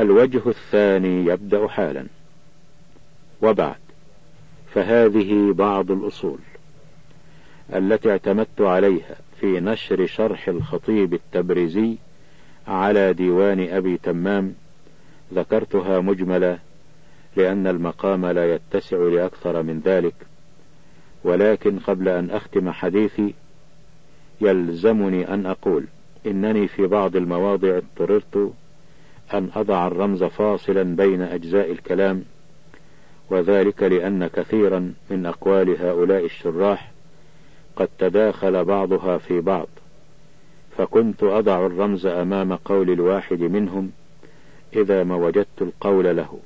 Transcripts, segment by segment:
الوجه الثاني يبدأ حالا. وبعد فهذه بعض الأصول التي اعتمدت عليها في نشر شرح الخطيب التبريزي على ديوان أبي تمام ذكرتها مجملة لأن المقام لا يتسع لأكثر من ذلك ولكن قبل أن أختم حديثي يلزمني أن أقول إنني في بعض المواضع اضطررت أن أضع الرمز فاصلا بين أجزاء الكلام وذلك لأن كثيرا من أقوال هؤلاء الشراح قد تداخل بعضها في بعض. فكنت أضع الرمز أمام قول الواحد منهم إذا ما وجدت القول له.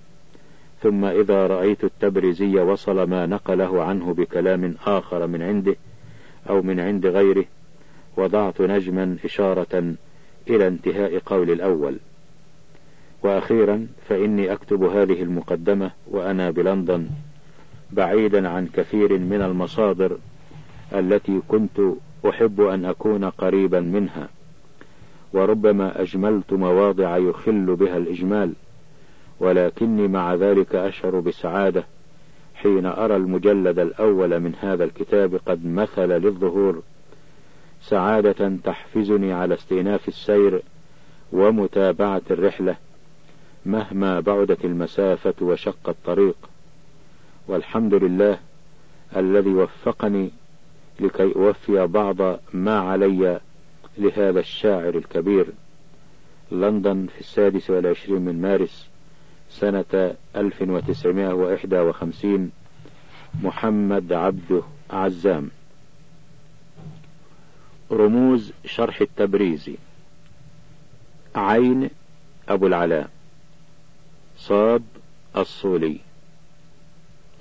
ثم إذا رأيت التبرزي وصل ما نقله عنه بكلام آخر من عنده أو من عند غيره وضعت نجما إشارة إلى انتهاء قول الأول. وأخيرا فإني أكتب هذه المقدمة وأنا بلندن بعيدا عن كثير من المصادر التي كنت أحب أن أكون قريبا منها. وربما أجملت مواضع يخل بها الإجمال ولكني مع ذلك أشعر بسعادة حين أرى المجلد الأول من هذا الكتاب قد مثل للظهور سعادة تحفزني على استئناف السير ومتابعة الرحلة مهما بعدت المسافة وشق الطريق. والحمد لله الذي وفقني لكي أوفي بعض ما علي لهذا الشاعر الكبير. لندن في السادس والعشرين من مارس سنة 1951 محمد عبده عزام. رموز شرح التبريزي عين أبو العلاء. صاد الصولي.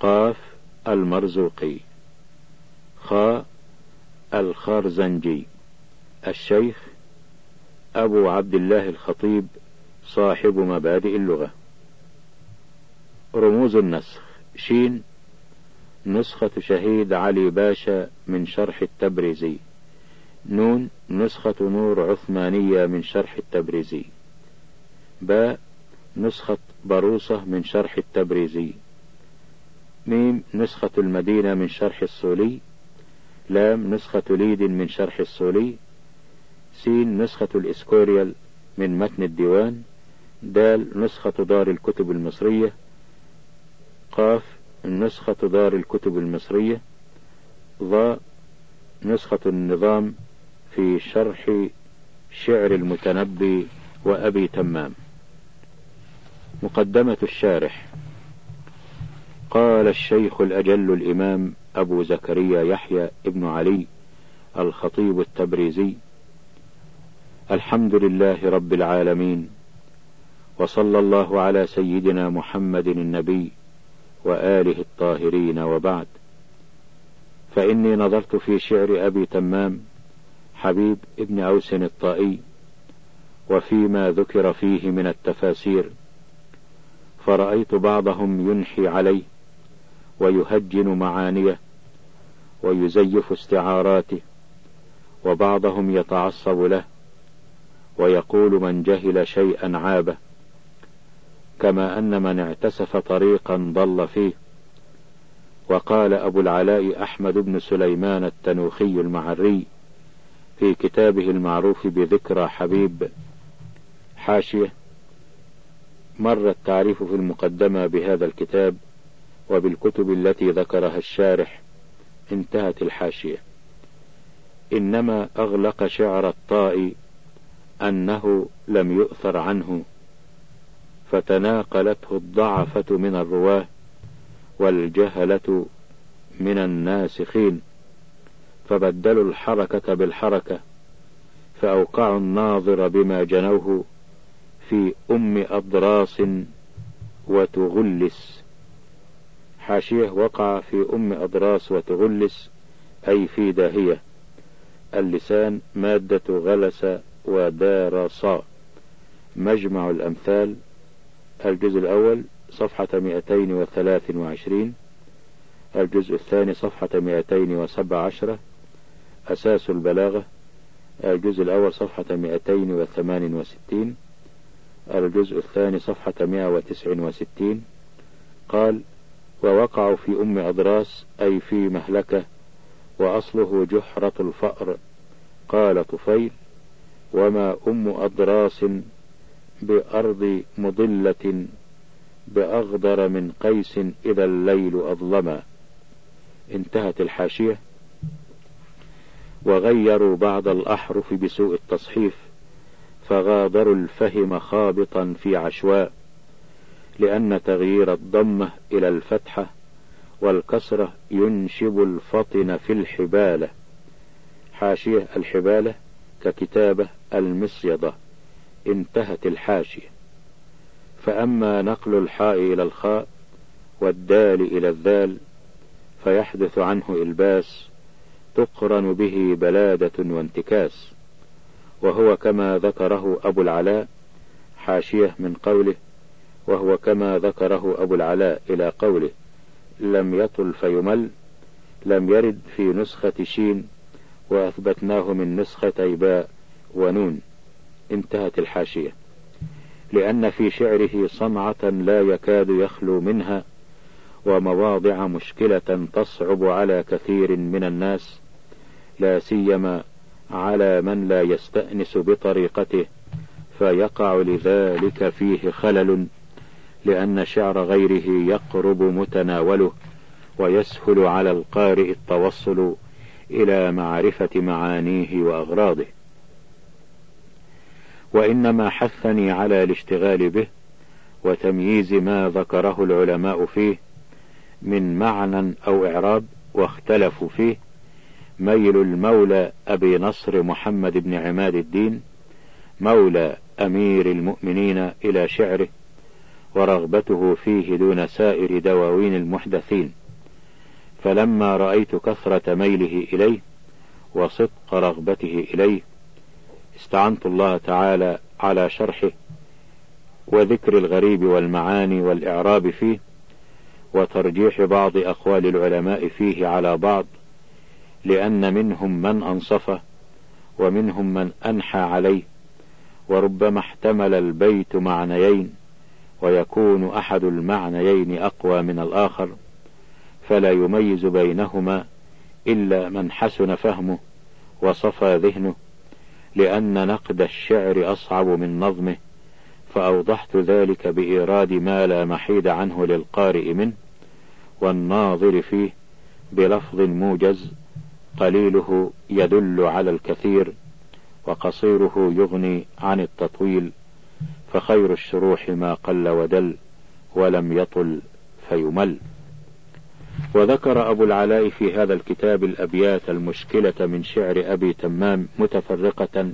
قاف المرزوقي. خاء الخارزنجي الشيخ أبو عبد الله الخطيب صاحب مبادئ اللغة. رموز النسخ. شين. نسخة شهيد علي باشا من شرح التبريزي. نون. نسخة نور عثمانية من شرح التبريزي. باء نسخة بروسة من شرح التبريزي. ميم نسخة المدينة من شرح الصولي لام نسخة ليد من شرح الصولي سين نسخة الإسكوريال من متن الديوان. دال نسخة دار الكتب المصرية. قاف نسخة دار الكتب المصرية. ضاء نسخة النظام في شرح شعر المتنبي وأبي تمام. مقدمة الشارح. قال الشيخ الأجل الإمام أبو زكريا يحيى ابن علي الخطيب التبريزي الحمد لله رب العالمين وصلى الله على سيدنا محمد النبي وآله الطاهرين وبعد. فإني نظرت في شعر أبي تمام حبيب ابن أوس الطائي وفيما ذكر فيه من التفاسير فرأيت بعضهم ينحي عليه ويهجن معانيه ويزيف استعاراته وبعضهم يتعصب له ويقول من جهل شيئا عابه كما أن من اعتسف طريقا ضل فيه. وقال أبو العلاء أحمد بن سليمان التنوخي المعري في كتابه المعروف بذكرى حبيب حاشية مر التعريف في المقدمة بهذا الكتاب وبالكتب التي ذكرها الشارح انتهت الحاشية. إنما أغلق شعر الطاء أنه لم يؤثر عنه فتناقلته الضعفة من الرواة والجهلة من الناسخين فبدلوا الحركة بالحركة فأوقعوا الناظر بما جنوه في أم أضراس وتغلس. حاشية وقع في أم أضراس وتغلس أي في داهية. اللسان مادة غلس ودارصا مجمع الأمثال. الجزء الأول صفحة 223 الجزء الثاني صفحة 217 أساس البلاغة. الجزء الأول صفحة 268 الجزء الثاني صفحة 169 قال ووقعوا في أم أضراس أي في مهلكة وأصله جحرة الفأر. قال طفيل وما أم أضراس بأرض مضلة بأغدر من قيس إذا الليل أظلما. انتهت الحاشية. وغيروا بعض الأحرف بسوء التصحيف. فغادروا الفهم خابطا في عشواء لأن تغيير الضمة إلى الفتحة والكسرة ينشب الفطن في الحبالة. حاشية الحبالة ككتابة المصيدة انتهت الحاشية. فأما نقل الحاء إلى الخاء والدال إلى الذال فيحدث عنه إلباس تقرن به بلادة وانتكاس. وهو كما ذكره أبو العلاء حاشية من قوله وهو كما ذكره أبو العلاء إلى قوله لم يطل فيمل لم يرد في نسخة شين وأثبتناه من نسختي باء ونون. انتهت الحاشية. لأن في شعره صنعة لا يكاد يخلو منها ومواضع مشكلة تصعب على كثير من الناس لا سيما على من لا يستأنس بطريقته فيقع لذلك فيه خلل لأن شعر غيره يقرب متناوله ويسهل على القارئ التوصل إلى معرفة معانيه وأغراضه. وإنما حثني على الاشتغال به وتمييز ما ذكره العلماء فيه من معنى أو إعراب واختلفوا فيه ميل المولى أبي نصر محمد بن عماد الدين مولى أمير المؤمنين إلى شعره ورغبته فيه دون سائر دواوين المحدثين. فلما رأيت كثرة ميله إليه وصدق رغبته إليه استعنت الله تعالى على شرحه وذكر الغريب والمعاني والإعراب فيه وترجيح بعض أقوال العلماء فيه على بعض لأن منهم من أنصفه ومنهم من أنحى عليه وربما احتمل البيت معنيين ويكون أحد المعنيين أقوى من الآخر فلا يميز بينهما إلا من حسن فهمه وصفى ذهنه لأن نقد الشعر أصعب من نظمه فأوضحت ذلك بإيراد ما لا محيد عنه للقارئ منه والناظر فيه بلفظ موجز قليله يدل على الكثير وقصيره يغني عن التطويل فخير الشروح ما قل ودل ولم يطل فيمل. وذكر أبو العلاء في هذا الكتاب الأبيات المشكلة من شعر أبي تمام متفرقة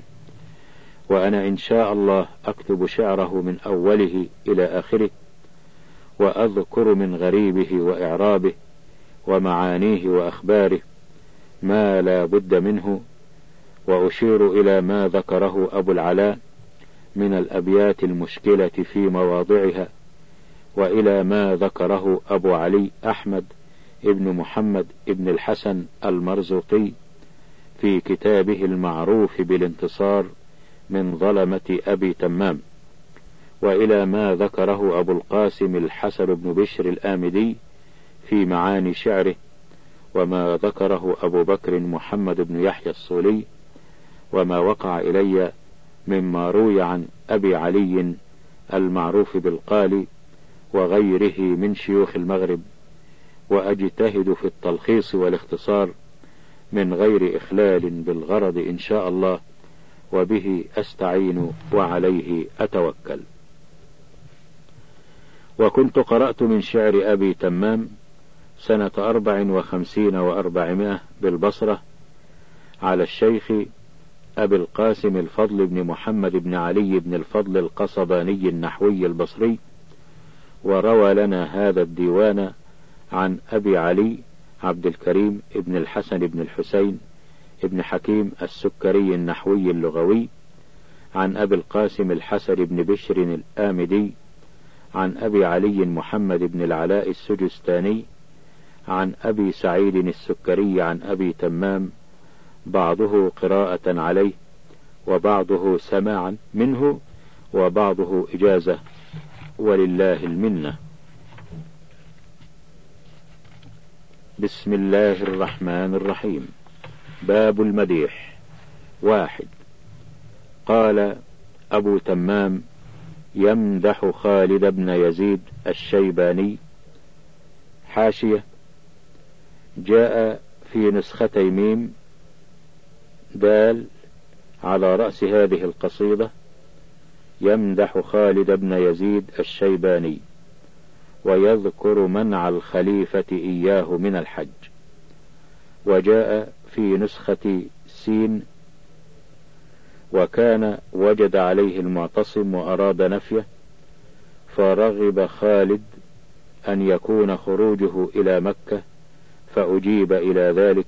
وأنا إن شاء الله أكتب شعره من أوله إلى آخره وأذكر من غريبه وإعرابه ومعانيه وأخباره. ما لا بد منه وأشير إلى ما ذكره أبو العلاء من الأبيات المشكلة في مواضعها وإلى ما ذكره أبو علي أحمد ابن محمد ابن الحسن المرزوقي في كتابه المعروف بالانتصار من ظلمة أبي تمام وإلى ما ذكره أبو القاسم الحسن بن بشر الآمدي في معاني شعره وما ذكره أبو بكر محمد بن يحيى الصولي وما وقع إلي مما روي عن أبي علي المعروف بالقالي وغيره من شيوخ المغرب وأجتهد في التلخيص والاختصار من غير إخلال بالغرض إن شاء الله وبه أستعين وعليه أتوكل. وكنت قرأت من شعر أبي تمام سنة أربع وخمسين وأربعمائة بالبصرة على الشيخ أبي القاسم الفضل بن محمد بن علي بن الفضل القصباني النحوي البصري وروى لنا هذا الديوان عن أبي علي عبد الكريم ابن الحسن بن الحسين ابن حكيم السكري النحوي اللغوي عن أبي القاسم الحسن بن بشر الآمدي عن أبي علي محمد بن العلاء السجستاني عن أبي سعيد السكري عن أبي تمام بعضه قراءة عليه وبعضه سماعا منه وبعضه إجازة ولله المنة. بسم الله الرحمن الرحيم. باب المديح. واحد. قال أبو تمام يمدح خالد بن يزيد الشيباني حاشية جاء في نسختي ميم دال على رأس هذه القصيدة يمدح خالد بن يزيد الشيباني ويذكر منع الخليفة إياه من الحج. وجاء في نسخة سين وكان وجد عليه المعتصم وأراد نفيه فرغب خالد أن يكون خروجه إلى مكة فأجيب إلى ذلك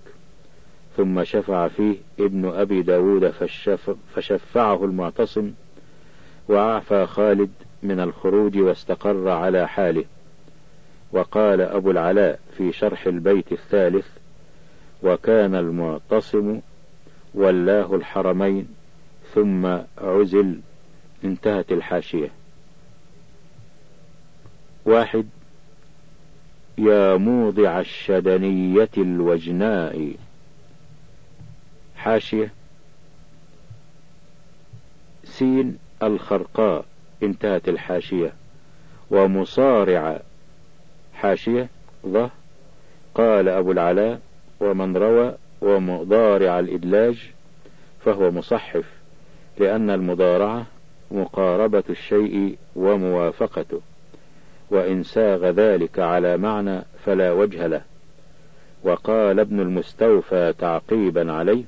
ثم شفع فيه ابن أبي داود فشف فشفعه المعتصم وأعفى خالد من الخروج واستقر على حاله. وقال أبو العلاء في شرح البيت الثالث وكان المعتصم ولاه الحرمين ثم عزل انتهت الحاشية. واحد يا موضع الشدنية الوجناء. حاشية. سين الخرقاء. انتهت الحاشية. ومصارع. حاشية. ظه قال أبو العلاء ومن روى ومضارع الإدلاج فهو مصحف لأن المضارعة مقاربة الشيء وموافقته. وإن ساغ ذلك على معنى فلا وجه له. وقال ابن المستوفى تعقيبا عليه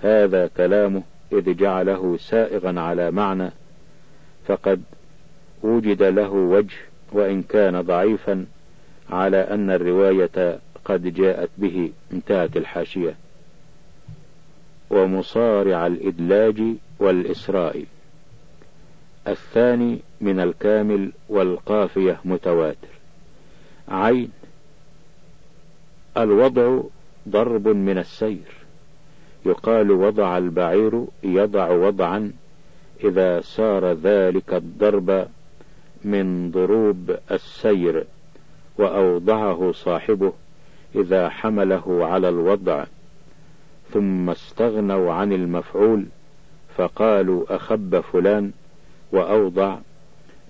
هذا كلامه إذ جعله سائغا على معنى فقد وجد له وجه وإن كان ضعيفا على أن الرواية قد جاءت به انتهت الحاشية. ومصارع الإدلاج والإسراء. الثاني من الكامل والقافية متواتر. عين. الوضع ضرب من السير. يقال وضع البعير يضع وضعا. إذا سار ذلك الضرب من ضروب السير وأوضعه صاحبه إذا حمله على الوضع. ثم استغنوا عن المفعول فقالوا أخب فلان وأوضع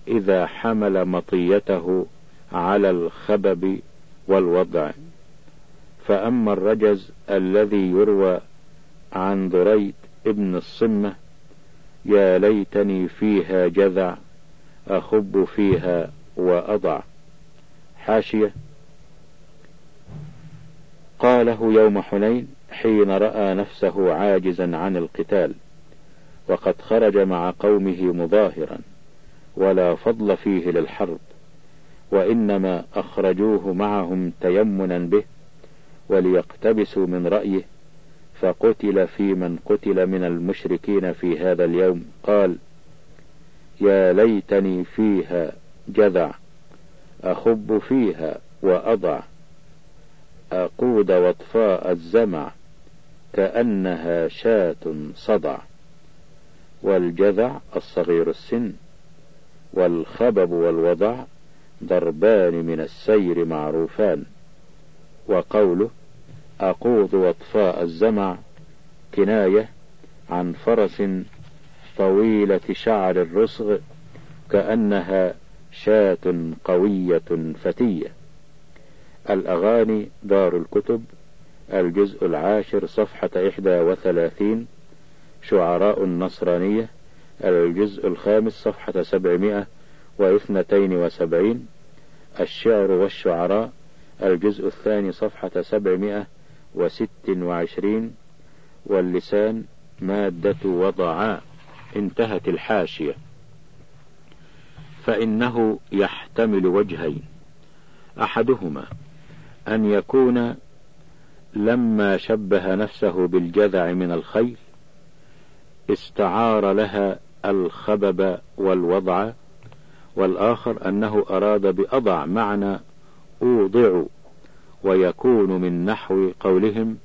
إذا حمل مطيته على الخبب والوضع. فأما الرجز الذي يروى عن ضريد ابن الصمة يا ليتني فيها جذع أخب فيها وأضع. حاشية. قاله يوم حنين حين رأى نفسه عاجزا عن القتال. وقد خرج مع قومه مظاهرا ولا فضل فيه للحرب وإنما أخرجوه معهم تيمنا به وليقتبسوا من رأيه فقتل في من قتل من المشركين في هذا اليوم. قال يا ليتني فيها جذع أخب فيها وأضع أقود واطفاء الزمع كأنها شاة صدع. والجذع الصغير السن والخبب والوضع ضربان من السير معروفان. وقوله أقوض واطفاء الزمع كناية عن فرس طويلة شعر الرسغ كأنها شاة قوية فتية. الأغاني دار الكتب الجزء العاشر صفحة إحدى وثلاثين شعراء النصرانية الجزء الخامس صفحة سبعمائة واثنتين وسبعين الشعر والشعراء الجزء الثاني صفحة سبعمائة وست وعشرين واللسان مادة وضعاء انتهت الحاشية. فإنه يحتمل وجهين. أحدهما أن يكون لما شبه نفسه بالجذع من الخيل استعار لها الخبب والوضع والآخر أنه أراد بأضع معنى أوضع ويكون من نحو قولهم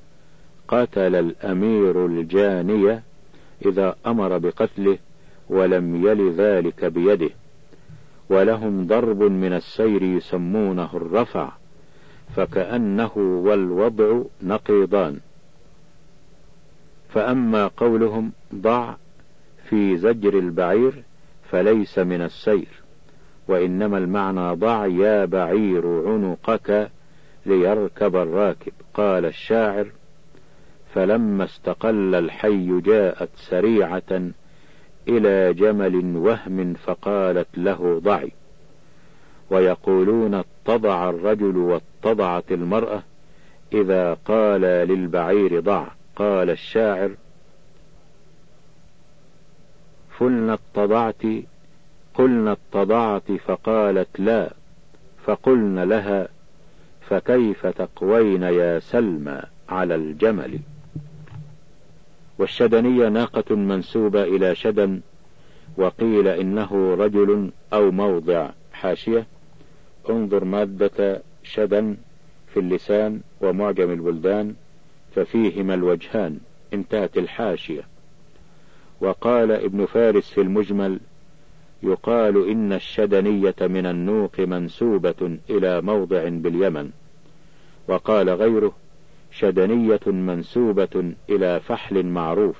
قتل الأمير الجانية إذا أمر بقتله ولم يل ذلك بيده. ولهم ضرب من السير يسمونه الرفع فكأنه والوضع نقيضان. فأما قولهم ضع في زجر البعير فليس من السير وإنما المعنى ضع يا بعير عنقك ليركب الراكب. قال الشاعر فلما استقل الحي جاءت سريعة إلى جمل وهم فقالت له ضعي. ويقولون اتضع الرجل واتضعت المرأة إذا قال للبعير ضع. قال الشاعر فلنا اتضعت قلنا اتضعت فقالت لا فقلنا لها فكيف تقوين يا سلمى على الجمل؟ والشدنية ناقة منسوبة إلى شدن وقيل إنه رجل أو موضع حاشية. انظر مادة شدن في اللسان ومعجم البلدان ففيهما الوجهان انتهت الحاشية. وقال ابن فارس في المجمل يقال إن الشدنية من النوق منسوبة إلى موضع باليمن. وقال غيره شدنية منسوبة إلى فحل معروف.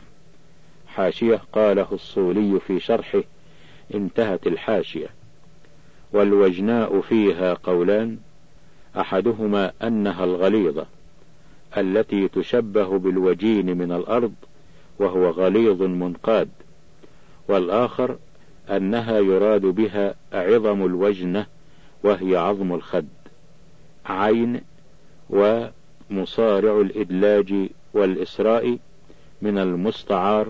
حاشية قاله الصولي في شرحه انتهت الحاشية. والوجناء فيها قولان أحدهما أنها الغليظة. التي تشبه بالوجين من الأرض وهو غليظ منقاد. والآخر أنها يراد بها عظم الوجنة وهي عظم الخد. عين ومصارع الإدلاج والإسراء من المستعار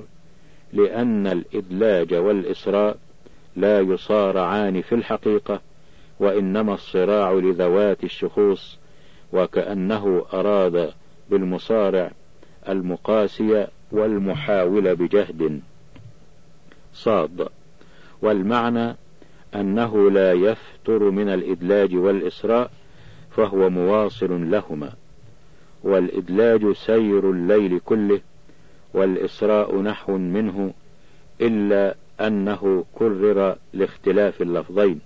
لأن الإدلاج والإسراء لا يصارعان في الحقيقة وإنما الصراع لذوات الشخوص وكأنه أراد بالمصارع المقاسي والمحاول بجهد صاد. والمعنى أنه لا يفتر من الإدلاج والإسراء فهو مواصل لهما. والإدلاج سير الليل كله والإسراء نحو منه إلا أنه كرر لاختلاف اللفظين.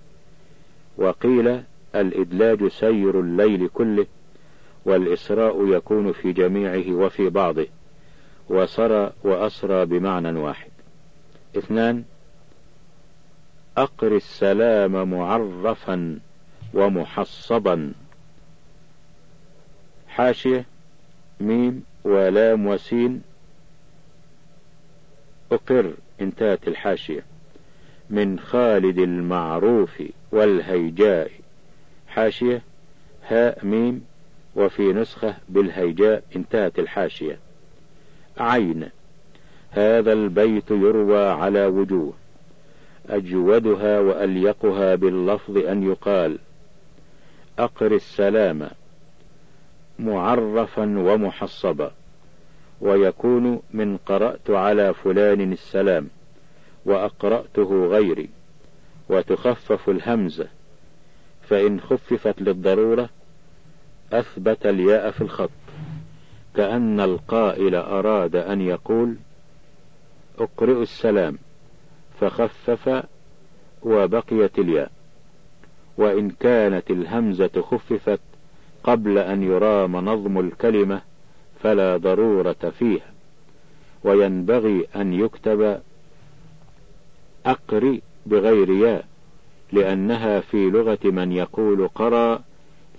وقيل الإدلاج سير الليل كله والإسراء يكون في جميعه وفي بعضه وسرى وأسرى بمعنى واحد. اثنان أقر السلام معرفا ومحصبا. حاشية ميم ولام وسين. أقر انتهت الحاشية. من خالد المعروف والهيجاء. حاشية هاء ميم وفي نسخة بالهيجاء انتهت الحاشية. عين. هذا البيت يروى على وجوه. أجودها وأليقها باللفظ أن يقال. أقر السلام. معرفا ومحصبا. ويكون من قرأت على فلان السلام. وأقرأته غيري. وتخفف الهمزة. فإن خففت للضرورة أثبت الياء في الخط. كأن القائل أراد أن يقول أقرئ السلام فخفف وبقيت الياء. وإن كانت الهمزة خففت قبل أن يرام نظم الكلمة فلا ضرورة فيها. وينبغي أن يكتب أقري بغير ياء لأنها في لغة من يقول قرى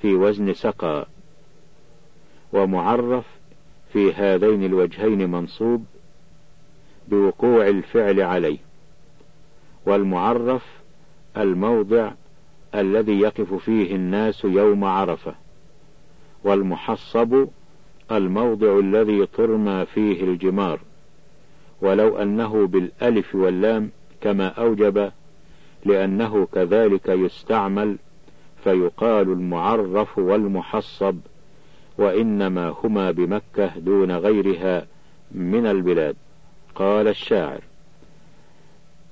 في وزن سقى ومعرف في هذين الوجهين منصوب بوقوع الفعل عليه والمعرف الموضع الذي يقف فيه الناس يوم عرفة والمحصب الموضع الذي ترمى فيه الجمار ولو أنه بالألف واللام كما أوجب لأنه كذلك يستعمل فيقال المعرف والمحصب وإنما هما بمكة دون غيرها من البلاد. قال الشاعر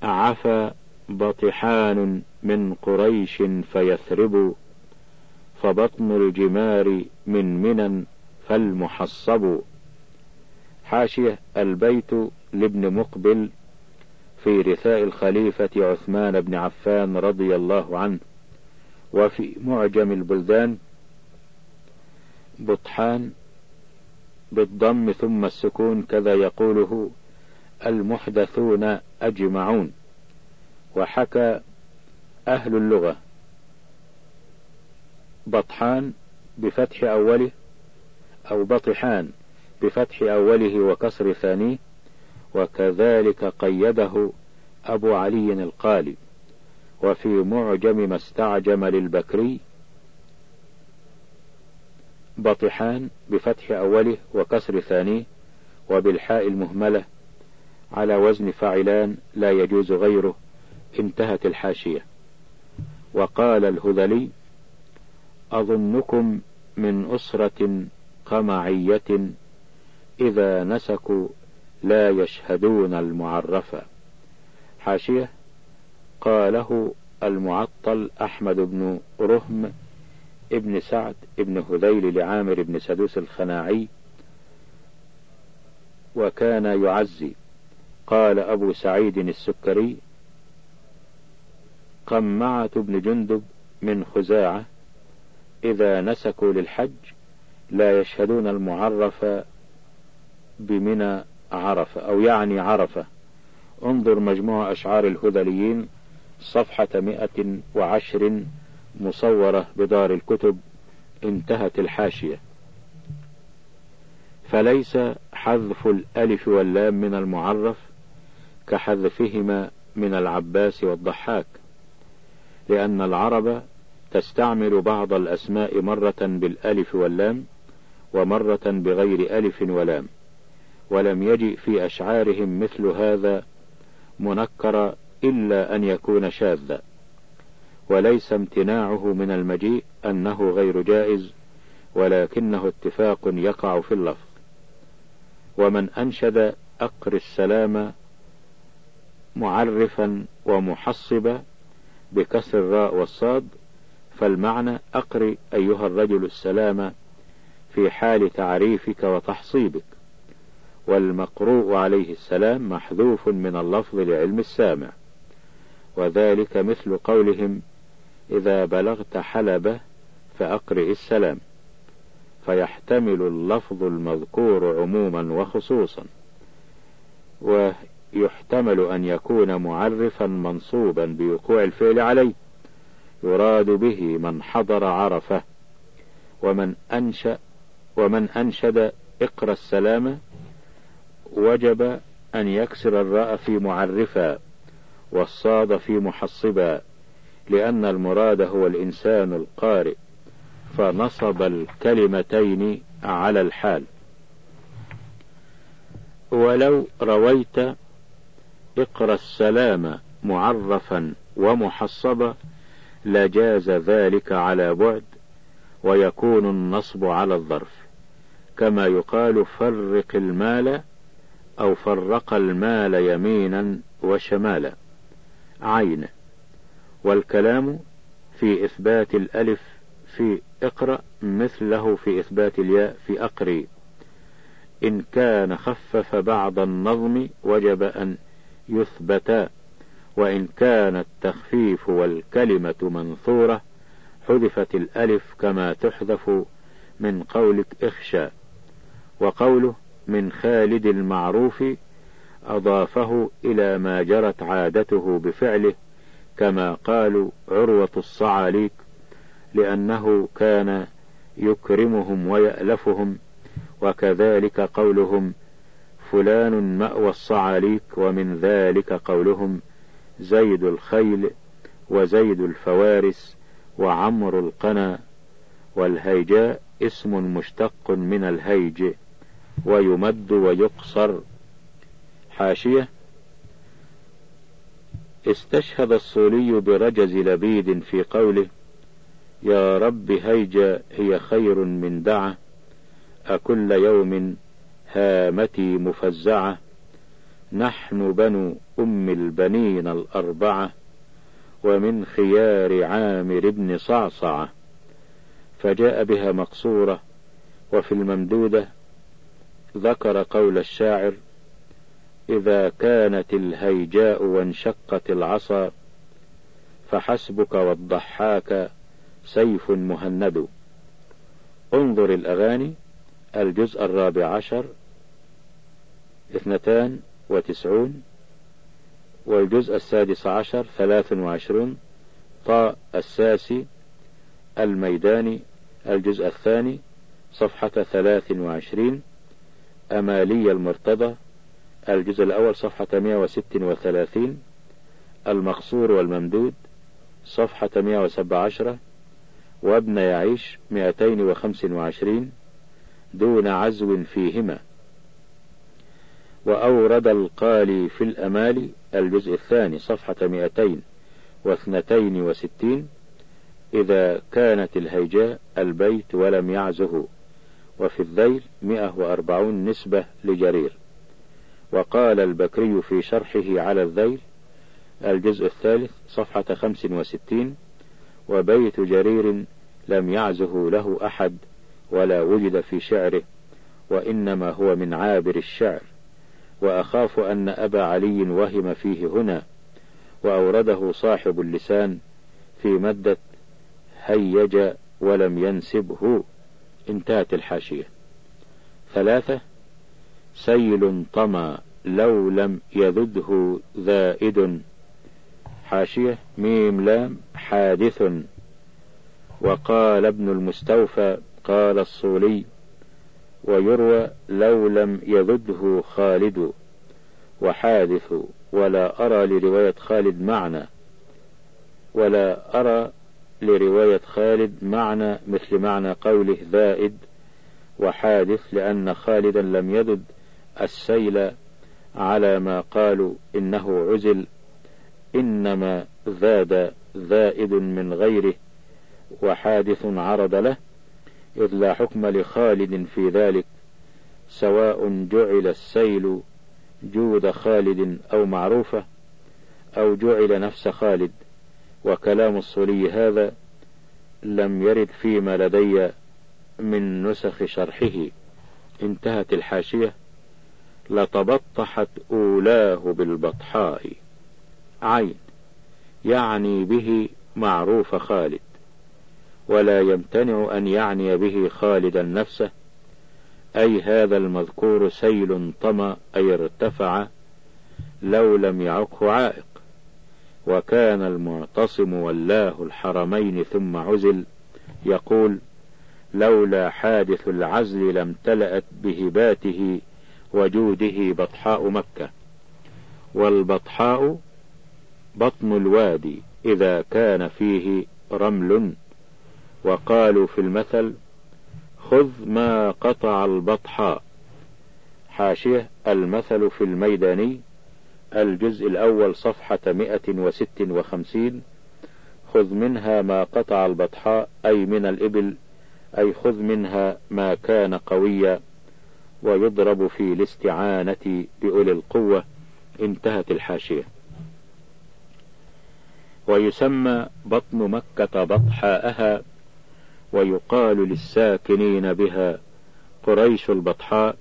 عفى بطحان من قريش فيثرب فبطن الجمار من منى فالمحصب. حاشية البيت لابن مقبل في رثاء الخليفة عثمان بن عفان رضي الله عنه. وفي معجم البلدان بطحان بالضم ثم السكون كذا يقوله المحدثون أجمعون. وحكى أهل اللغة بطحان بفتح أوله أو بطحان بفتح أوله وكسر ثانية وكذلك قيده أبو علي القالي. وفي معجم ما استعجم للبكري بطحان بفتح أوله وكسر ثانية وبالحاء المهملة على وزن فعلان لا يجوز غيره انتهت الحاشية. وقال الهذلي أظنكم من أسرة قمعية إذا نسكوا لا يشهدون المعرفة. حاشية قاله المعطل أحمد بن رهم ابن سعد ابن هذيل لعامر بن سدوس الخناعي وكان يعزي. قال أبو سعيد السكري قمعة بن جندب من خزاعة إذا نسكوا للحج لا يشهدون المعرف بمنى عرفة أو يعني عرفة. انظر مجموع أشعار الهذليين صفحة مئة وعشر مصورة بدار الكتب انتهت الحاشية. فليس حذف الألف واللام من المعرف كحذفهما من العباس والضحاك لأن العرب تستعمل بعض الأسماء مرة بالألف واللام ومرة بغير ألف ولام ولم يجئ في أشعارهم مثل هذا منكر إلا أن يكون شاذا وليس امتناعه من المجيء أنه غير جائز ولكنه اتفاق يقع في اللفظ. ومن أنشد أقر السلام معرفا ومحصبا بكسر الراء والصاد فالمعنى أقر أيها الرجل السلام في حال تعريفك وتحصيبك. والمقروء عليه السلام محذوف من اللفظ لعلم السامع. وذلك مثل قولهم إذا بلغت حلبة فأقرئ السلام. فيحتمل اللفظ المذكور عموما وخصوصا. ويحتمل أن يكون معرفا منصوبا بوقوع الفعل عليه. يراد به من حضر عرفة. ومن أنشأ ومن أنشد اقرأ السلام وجب أن يكسر الراء في معرفا والصاد في محصبا لأن المراد هو الإنسان القارئ فنصب الكلمتين على الحال. ولو رويت اقرأ السلام معرفا ومحصبا لجاز ذلك على بعد ويكون النصب على الظرف. كما يقال فرق المال أو فرق المال يمينا وشمالا. عين والكلام في إثبات الألف في اقرأ مثله في إثبات الياء في أقري. إن كان خفف بعض النظم وجب أن يثبتا وإن كان التخفيف والكلمة منثورة حذفت الألف كما تحذف من قولك اخشى. وقوله من خالد المعروف أضافه إلى ما جرت عادته بفعله كما قالوا عروة الصعاليك لأنه كان يكرمهم ويألفهم وكذلك قولهم فلان مأوى الصعاليك ومن ذلك قولهم زيد الخيل وزيد الفوارس وعمر القنا والهيجاء اسم مشتق من الهيج ويمد ويقصر حاشية. استشهد الصولي برجز لبيد في قوله يا رب هيجا هي خير من دعة أكل يوم هامتي مفزعة نحن بنو أم البنين الأربعة ومن خيار عامر بن صعصعة. فجاء بها مقصورة وفي الممدودة ذكر قول الشاعر إذا كانت الهيجاء وانشقت العصا فحسبك والضحاك سيف مهند. انظر الأغاني الجزء الرابع عشر اثنتان وتسعون والجزء السادس عشر ثلاث وعشرون طاء الساسي الميداني الجزء الثاني صفحة ثلاث وعشرين أمالي المرتضى. الجزء الأول صفحة مئة وست وثلاثين المقصور والممدود صفحة مئة وسبع عشرة وابن يعيش مئتين وخمس وعشرين دون عزو فيهما. وأورد القالي في الأمال الجزء الثاني صفحة مئتين واثنتين وستين إذا كانت الهيجاء البيت ولم يعزه وفي الذيل مئة وأربعون نسبة لجرير. وقال البكري في شرحه على الذيل الجزء الثالث صفحة خمس وستين وبيت جرير لم يعزه له أحد ولا وجد في شعره وإنما هو من عابر الشعر وأخاف أن أبا علي وهم فيه هنا وأورده صاحب اللسان في مدة هيج ولم ينسبه انتهت الحاشية. ثلاثة سيل طمى لو لم يذده ذائد حاشية ميم لام حادث. وقال ابن المستوفى قال الصولي ويروى لو لم يذده خالد. وحادث ولا أرى لرواية خالد معنى. ولا أرى لرواية خالد معنى مثل معنى قوله ذائد وحادث لأن خالدا لم يذد. السيل على ما قالوا إنه عزل إنما ذاد ذائد من غيره وحادث عرض له إذ لا حكم لخالد في ذلك سواء جعل السيل جود خالد أو معروفه أو جعل نفس خالد وكلام الصولي هذا لم يرد فيما لدي من نسخ شرحه. انتهت الحاشية. لتبطحت أولاه بالبطحاء. عين يعني به معروف خالد ولا يمتنع أن يعني به خالدا نفسه أي هذا المذكور سيل طمى أي ارتفع لو لم يعقه عائق وكان المعتصم والله الحرمين ثم عزل يقول لولا حادث العزل لم تلأت بهباته وجوده بطحاء مكة. والبطحاء بطن الوادي إذا كان فيه رمل. وقالوا في المثل خذ ما قطع البطحاء. حاشية المثل في الميداني الجزء الأول صفحة مئة وست وخمسين. خذ منها ما قطع البطحاء أي من الإبل أي خذ منها ما كان قويا. ويضرب في الاستعانة بأولي القوة انتهت الحاشية. ويسمى بطن مكة بطحاءها ويقال للساكنين بها قريش البطحاء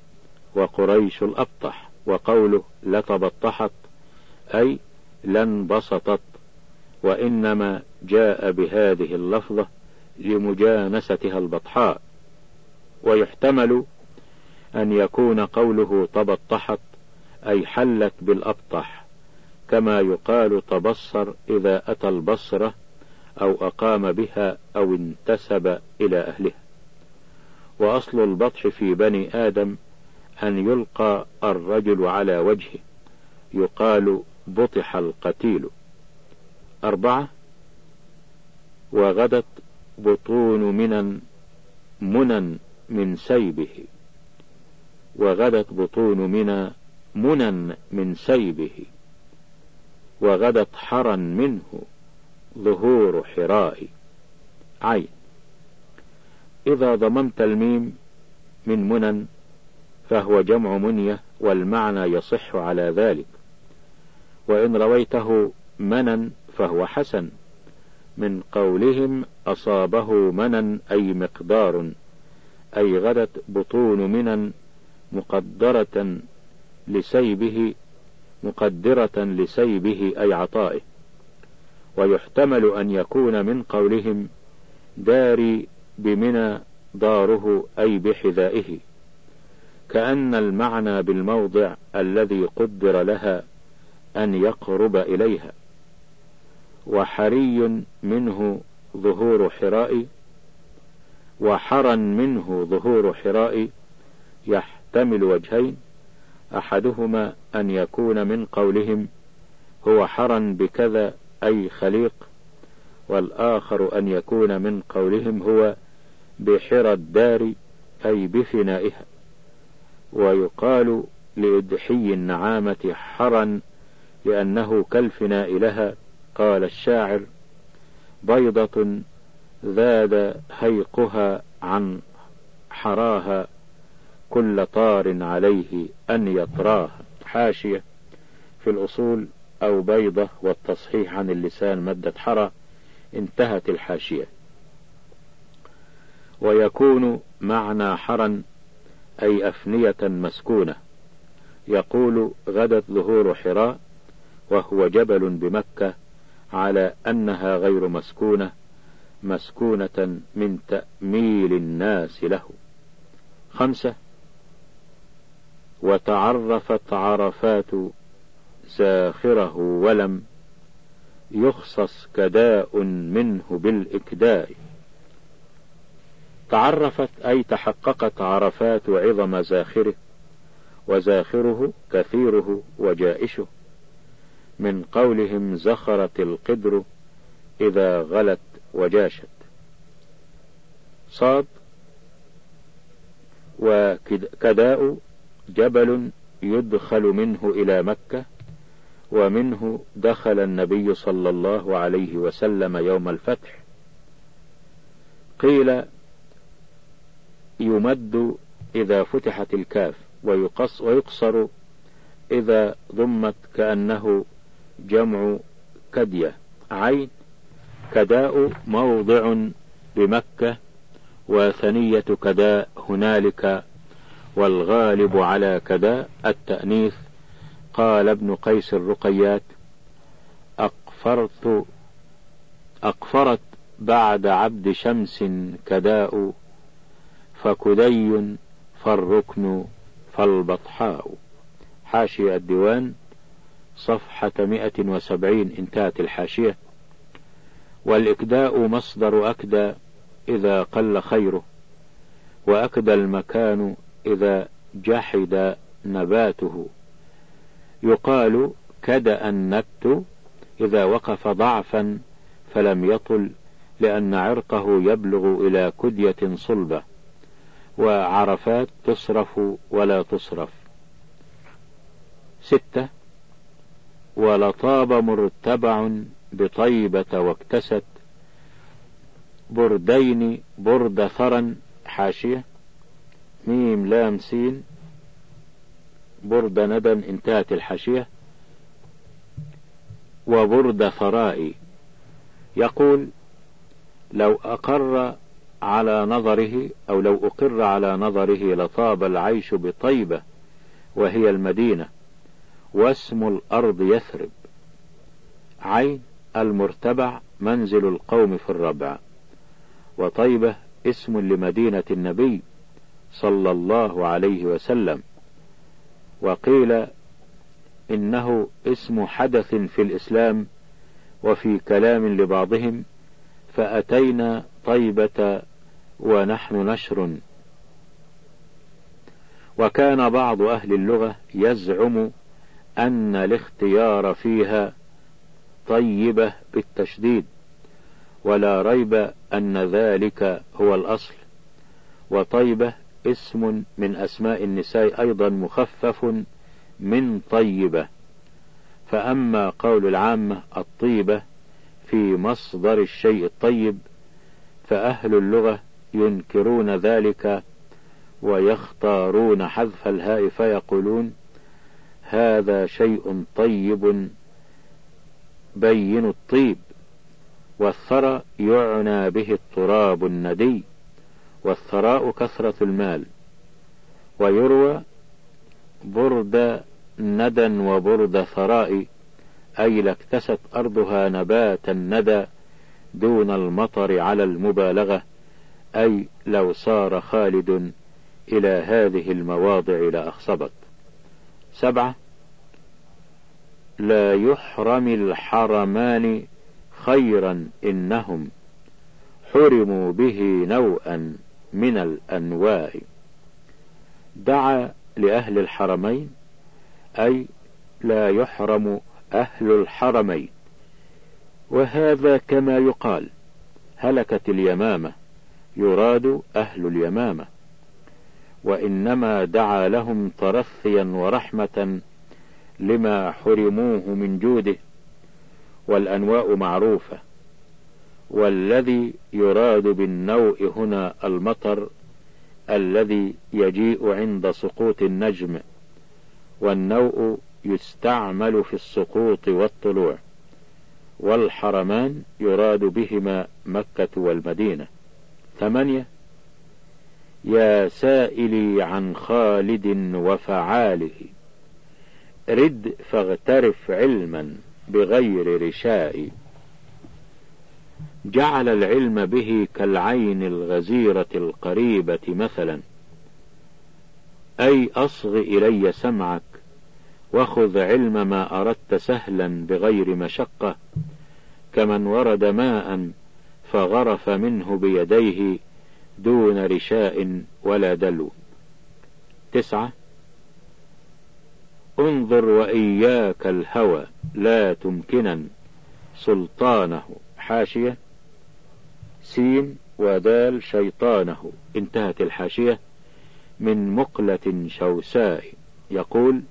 وقريش الأبطح وقوله لتبطحت أي لانبسطت وإنما جاء بهذه اللفظة لمجانستها البطحاء. ويحتمل أن يكون قوله تبطحت أي حلت بالأبطح كما يقال تبصر إذا أتى البصرة أو أقام بها أو انتسب إلى أهلها وأصل البطح في بني آدم أن يلقى الرجل على وجهه يقال بطح القتيل. أربعة وغدت بطون منن منن من سيبه. وغدت بطون منى منن من سيبه وغدت حرا منه ظهور حراء. عين. إذا ضممت الميم من منن فهو جمع منية والمعنى يصح على ذلك. وإن رويته منن فهو حسن. من قولهم أصابه منن أي مقدار أي غدت بطون منن مقدرة لسيبه مقدرة لسيبه أي عطائه. ويحتمل أن يكون من قولهم داري بمنى داره أي بحذائه. كأن المعنى بالموضع الذي قدر لها أن يقرب إليها. وحري منه ظهور حراء وحرا منه ظهور حراء يحتمل وجهين أحدهما أن يكون من قولهم هو حرا بكذا أي خليق والآخر أن يكون من قولهم هو بحرى الدار أي بفنائها. ويقال لإدحي النعامة حرا لأنه كالفناء لها قال الشاعر بيضة زاد هيقها عن حراها كل طار عليه أن يطراها حاشية في الأصول أو بيضة والتصحيح عن اللسان مدة حرى انتهت الحاشية. ويكون معنى حرا أي أفنية مسكونة. يقول غدت ظهور حراء وهو جبل بمكة على أنها غير مسكونة مسكونة من تأميل الناس له. خمسة وتعرفت عرفات زاخره ولم يخصص كداء منه بالإكداء. تعرفت أي تحققت عرفات عظم زاخره وزاخره كثيره وجائشه. من قولهم زخرت القدر إذا غلت وجاشت. صاد وكداء جبل يدخل منه إلى مكة ومنه دخل النبي صلى الله عليه وسلم يوم الفتح. قيل يمد إذا فتحت الكاف ويقص ويقصر إذا ضمت كأنه جمع كدية عين كداء موضع بمكة وثنية كداء هنالك والغالب على كداء التأنيث قال ابن قيس الرقيات أقفرت أقفرت بعد عبد شمس كداء فكدي فالركن فالبطحاء. حاشية الديوان صفحة مئة وسبعين انتهت الحاشية. والإكداء مصدر أكدى إذا قل خيره وأكدى المكان إذا جحد نباته. يقال كدأ النبت إذا وقف ضعفا فلم يطل لأن عرقه يبلغ إلى كدية صلبة وعرفات تصرف ولا تصرف. ستة ولطاب مرتبع بطيبة واكتست بردين برد ثرا حاشية. ميم لام سين برد ندى انتهت الحاشية وبرد ثرائي يقول لو أقر على نظره أو لو أقر على نظره لطاب العيش بطيبة وهي المدينة واسم الأرض يثرب. عين المرتبع منزل القوم في الربع وطيبة اسم لمدينة النبي. صلى الله عليه وسلم وقيل إنه اسم حدث في الإسلام وفي كلام لبعضهم فأتينا طيبة ونحن نشر. وكان بعض أهل اللغة يزعم أن الاختيار فيها طيبة بالتشديد ولا ريب أن ذلك هو الأصل وطيبة اسم من أسماء النساء أيضا مخفف من طيبة. فأما قول العامة الطيبة في مصدر الشيء الطيب فأهل اللغة ينكرون ذلك ويختارون حذف الهاء فيقولون هذا شيء طيب بين الطيب. والثرى يعنى به التراب الندي. والثراء كثرة المال. ويروى برد ندى وبرد ثراء أي لاكتست أرضها نبات الندى دون المطر على المبالغة أي لو صار خالد إلى هذه المواضع لأخصبت سبعة لا يحرم الحرمان خيرا إنهم حرموا به نوءا من الأنواع. دعا لأهل الحرمين أي لا يحرم أهل الحرمين. وهذا كما يقال هلكت اليمامة يراد أهل اليمامة. وإنما دعا لهم ترثيا ورحمة لما حرموه من جوده. والأنواء معروفة والذي يراد بالنوء هنا المطر الذي يجيء عند سقوط النجم والنوء يستعمل في السقوط والطلوع والحرمان يراد بهما مكة والمدينة. ثمانية يا سائلي عن خالد وفعاله رد فاغترف علما بغير رشاء. جعل العلم به كالعين الغزيرة القريبة مثلا. أي أصغ إلي سمعك وخذ علم ما أردت سهلا بغير مشقة كمن ورد ماء فغرف منه بيديه دون رشاء ولا دلو. تسعة. انظر وإياك الهوى لا تمكنا سلطانه. حاشية سين ودال شيطانه. انتهت الحاشية. من مقلة شوساء. يقول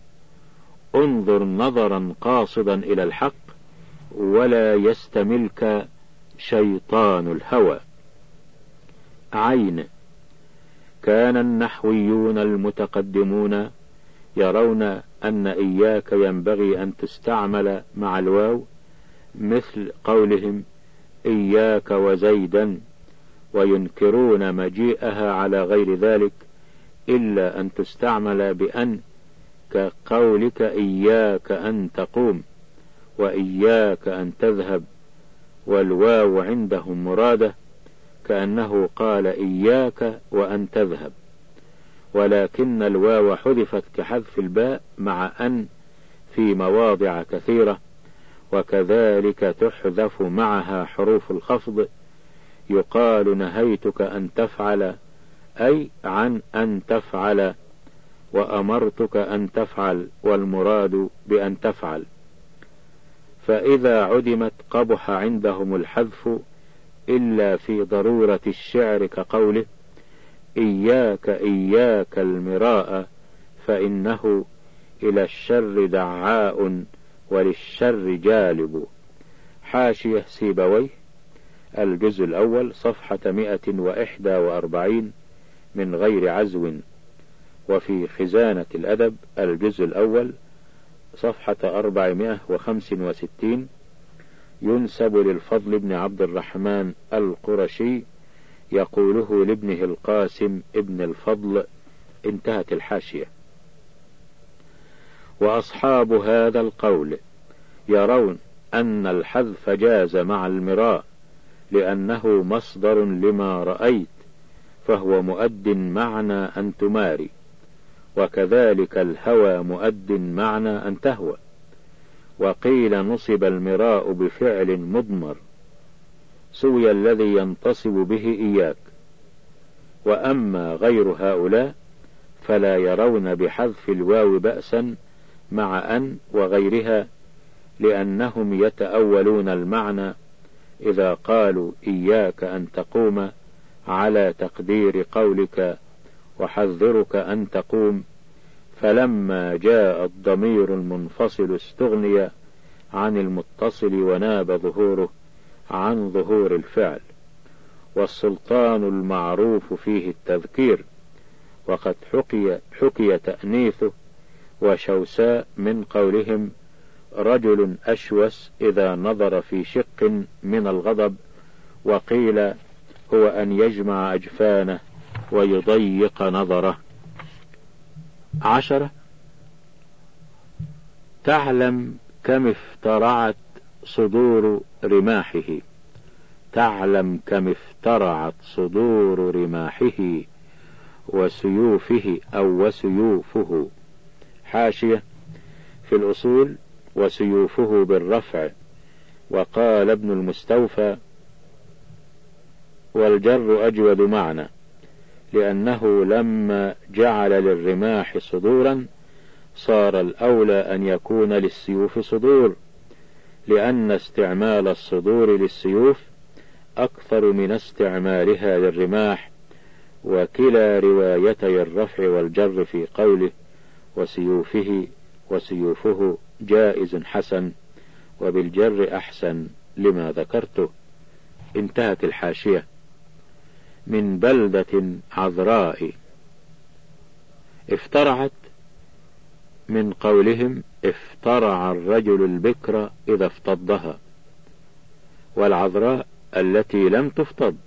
انظر نظرا قاصدا إلى الحق ولا يستملك شيطان الهوى. عين كان النحويون المتقدمون يرون أن إياك ينبغي أن تستعمل مع الواو مثل قولهم إياك وزيدا وينكرون مجيئها على غير ذلك إلا أن تستعمل بأن كقولك إياك أن تقوم وإياك أن تذهب والواو عندهم مرادة كأنه قال إياك وأن تذهب ولكن الواو حذفت كحذف الباء مع أن في مواضع كثيرة وكذلك تحذف معها حروف الخفض يقال نهيتك أن تفعل أي عن أن تفعل وأمرتك أن تفعل والمراد بأن تفعل. فإذا عدمت قبح عندهم الحذف إلا في ضرورة الشعر كقوله إياك إياك المراء فإنه إلى الشر دعاء وللشر جالب. حاشية سيبويه الجزء الأول صفحة مئة وإحدى وأربعين من غير عزو. وفي خزانة الأدب الجزء الأول صفحة أربعمائة وخمس وستين ينسب للفضل بن عبد الرحمن القرشي يقوله لابنه القاسم ابن الفضل انتهت الحاشية. وأصحاب هذا القول يرون أن الحذف جاز مع المراء لأنه مصدر لما رأيت فهو مؤد معنى أن تماري وكذلك الهوى مؤد معنى أن تهوى وقيل نصب المراء بفعل مضمر سوي الذي ينتصب به إياك وأما غير هؤلاء فلا يرون بحذف الواو بأسا مع أن وغيرها لأنهم يتأولون المعنى إذا قالوا إياك أن تقوم على تقدير قولك وحذرك أن تقوم فلما جاء الضمير المنفصل استغني عن المتصل وناب ظهوره عن ظهور الفعل والسلطان المعروف فيه التذكير وقد حكي, حكي تأنيثه وشوساء من قولهم رجل أشوس إذا نظر في شق من الغضب وقيل هو أن يجمع أجفانه ويضيق نظره. عشرة تعلم كم افترعت صدور رماحه. تعلم كم افترعت صدور رماحه وسيوفه أو وسيوفه. حاشية في الأصول وسيوفه بالرفع. وقال ابن المستوفى والجر أجود معنى لأنه لما جعل للرماح صدورا صار الأولى أن يكون للسيوف صدور لأن استعمال الصدور للسيوف أكثر من استعمالها للرماح وكلا روايتي الرفع والجر في قوله وسيوفه وسيوفه جائز حسن وبالجر أحسن لما ذكرته. انتهت الحاشية. من بلدة عذراء. افترعت من قولهم افترع الرجل البكر إذا افتضها. والعذراء التي لم تفتض.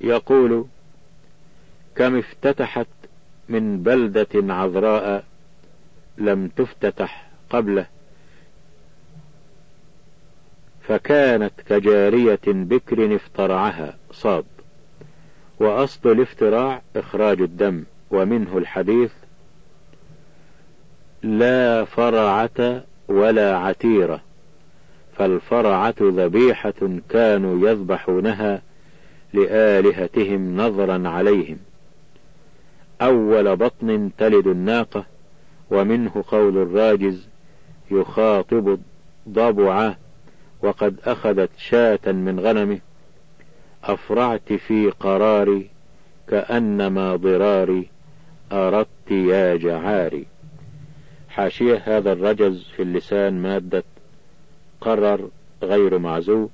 يقول كم افتتحت من بلدة عذراء لم تفتتح قبله. فكانت كجارية بكر افترعها صاد. وأصل الافتراع إخراج الدم ومنه الحديث لا فرعة ولا عتيرة فالفرعة ذبيحة كانوا يذبحونها لآلهتهم نظرا عليهم. أول بطن تلد الناقة ومنه قول الراجز يخاطب الضبع وقد أخذت شاة من غنمه. أفرعت في قراري كأنما ضراري أردت يا جعاري. حاشية هذا الرجز في اللسان مادة قرر غير معزو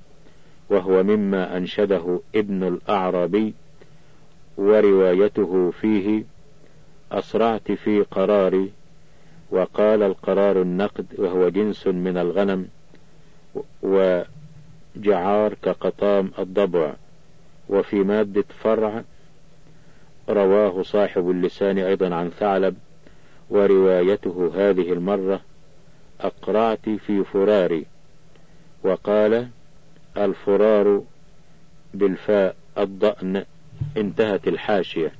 وهو مما أنشده ابن الأعرابي وروايته فيه أسرعت في قراري وقال القرار النقد وهو جنس من الغنم وجعار كقطام الضبع وفي مادة فرع رواه صاحب اللسان أيضا عن ثعلب وروايته هذه المرة أقرعت في فراري وقال الفرار بالفاء الضأن انتهت الحاشية.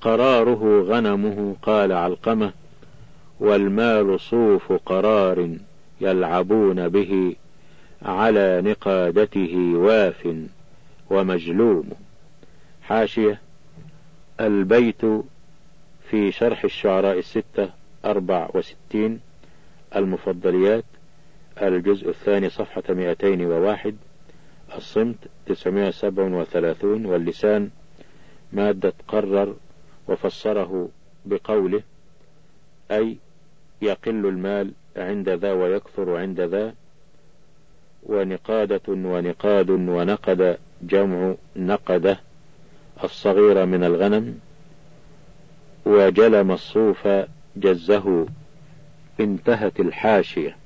قراره غنمه قال علقمة والمال صوف قرار يلعبون به على نقادته واف ومجلوم. حاشية البيت في شرح الشعراء الستة أربع وستين المفضليات الجزء الثاني صفحة مئتين وواحد الصمت تسعمائة سبع وثلاثون واللسان مادة قرر وفسره بقوله أي يقل المال عند ذا ويكثر عند ذا ونقادة ونقاد ونقد جمع نقدة الصغيرة من الغنم وجلم الصوف جزه انتهت الحاشية.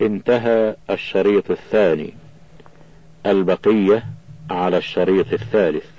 انتهى الشريط الثاني البقية على الشريط الثالث.